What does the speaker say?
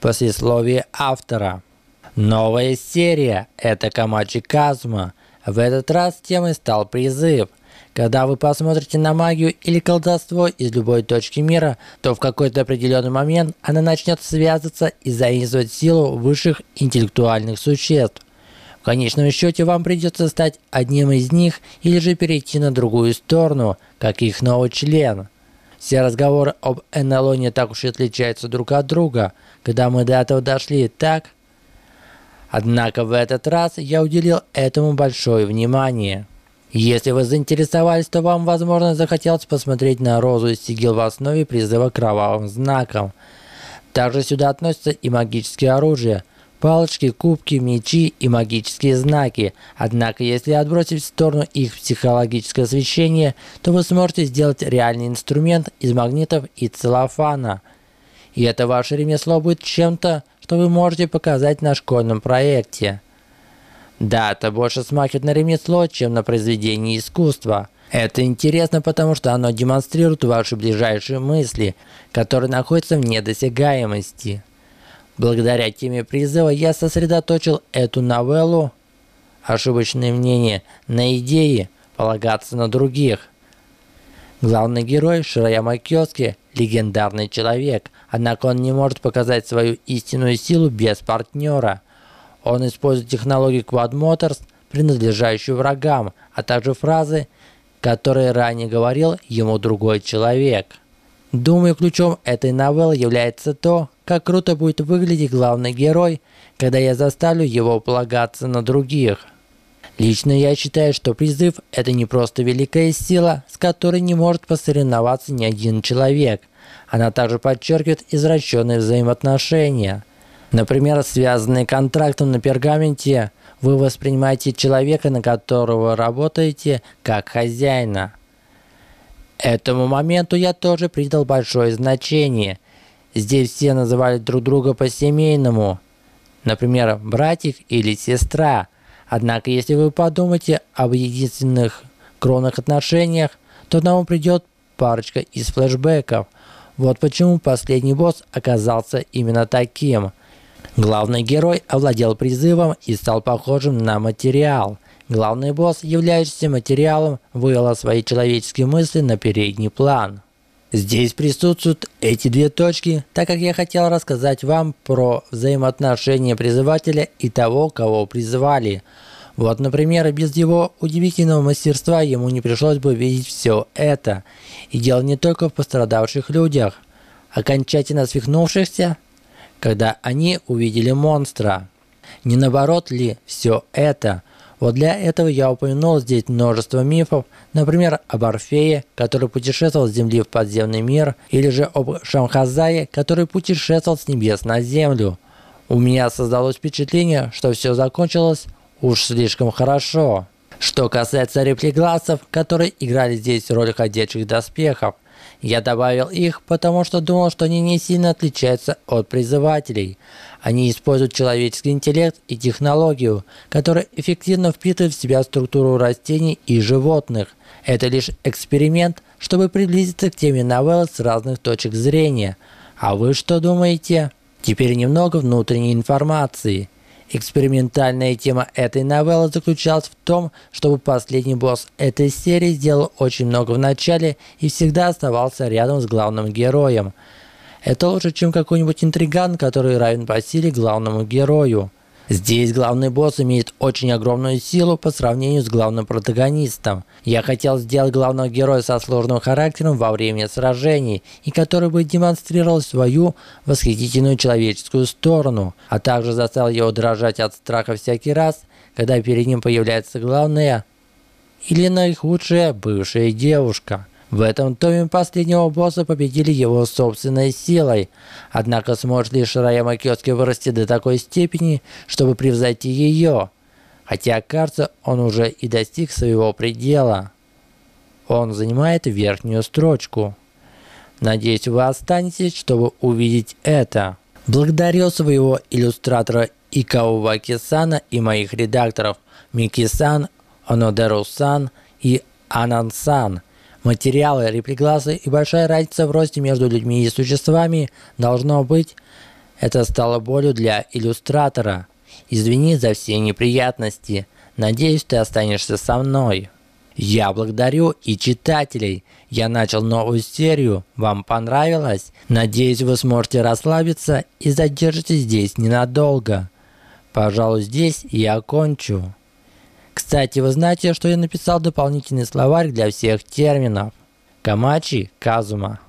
Послесловие автора. Новая серия – это Камачи Казма. В этот раз темой стал призыв. Когда вы посмотрите на магию или колдовство из любой точки мира, то в какой-то определенный момент она начнет связываться и заимствовать силу высших интеллектуальных существ. В конечном счете вам придется стать одним из них или же перейти на другую сторону, как их новый член. Все разговоры об НЛО не так уж и отличаются друг от друга, когда мы до этого дошли, так? Однако в этот раз я уделил этому большое внимание. Если вы заинтересовались, то вам, возможно, захотелось посмотреть на розу и сигил в основе призыва кровавым знаком. Также сюда относятся и магические оружия, палочки, кубки, мечи и магические знаки. Однако, если отбросить в сторону их психологическое освещение, то вы сможете сделать реальный инструмент из магнитов и целлофана. И это ваше ремесло будет чем-то, что вы можете показать на школьном проекте. Да, это больше смахивает на ремесло, чем на произведение искусства. Это интересно, потому что оно демонстрирует ваши ближайшие мысли, которые находятся в недосягаемости. Благодаря теме призыва я сосредоточил эту новеллу «Ошибочные мнения» на идее полагаться на других. Главный герой Шираяма Кёски – легендарный человек, однако он не может показать свою истинную силу без партнера. Он использует технологию Quad Motors, принадлежащую врагам, а также фразы, которые ранее говорил ему другой человек. Думаю, ключом этой новеллы является то, как круто будет выглядеть главный герой, когда я заставлю его полагаться на других. Лично я считаю, что призыв – это не просто великая сила, с которой не может посоревноваться ни один человек. Она также подчеркивает извращенные взаимоотношения. Например, связанные контрактом на пергаменте, вы воспринимаете человека, на которого работаете, как хозяина. Этому моменту я тоже придал большое значение – Здесь все называли друг друга по-семейному, например, братик или сестра. Однако, если вы подумаете об единственных кровных отношениях, то нам придет парочка из флешбеков. Вот почему последний босс оказался именно таким. Главный герой овладел призывом и стал похожим на материал. Главный босс, являющийся материалом, вывел свои человеческие мысли на передний план. Здесь присутствуют эти две точки, так как я хотел рассказать вам про взаимоотношения призывателя и того, кого призывали. Вот, например, без его удивительного мастерства ему не пришлось бы видеть все это. И дело не только в пострадавших людях, окончательно свихнувшихся, когда они увидели монстра. Не наоборот ли все это – вот для этого я упомянул здесь множество мифов, например, об Орфее, который путешествовал с Земли в подземный мир, или же об Шамхазае, который путешествовал с небес на Землю. У меня создалось впечатление, что все закончилось уж слишком хорошо. Что касается реплигласов, которые играли здесь роль ходячих доспехов, я добавил их, потому что думал, что они не сильно отличаются от призывателей. Они используют человеческий интеллект и технологию, которая эффективно впитывает в себя структуру растений и животных. Это лишь эксперимент, чтобы приблизиться к теме новеллы с разных точек зрения. А вы что думаете? Теперь немного внутренней информации. Экспериментальная тема этой новеллы заключалась в том, чтобы последний босс этой серии сделал очень много в начале и всегда оставался рядом с главным героем. Это лучше, чем какой-нибудь интриган, который равен по силе главному герою. Здесь главный босс имеет очень огромную силу по сравнению с главным протагонистом. Я хотел сделать главного героя со сложным характером во время сражений, и который бы демонстрировал свою восхитительную человеческую сторону, а также заставил его дрожать от страха всякий раз, когда перед ним появляется главная или наихудшая бывшая девушка. В этом томе последнего босса победили его собственной силой. Однако сможет ли Шираяма Кёски вырасти до такой степени, чтобы превзойти ее? Хотя, кажется, он уже и достиг своего предела. Он занимает верхнюю строчку. Надеюсь, вы останетесь, чтобы увидеть это. Благодарю своего иллюстратора Икао Ваки-сана и моих редакторов Мики-сан, Онодеру-сан и Анан-сан – Материалы, реплиглазы и большая разница в росте между людьми и существами должно быть. Это стало болью для иллюстратора. Извини за все неприятности. Надеюсь, ты останешься со мной. Я благодарю и читателей. Я начал новую серию. Вам понравилось? Надеюсь, вы сможете расслабиться и задержитесь здесь ненадолго. Пожалуй, здесь я окончу. Кстати, вы знаете, что я написал дополнительный словарь для всех терминов. Камачи Казума.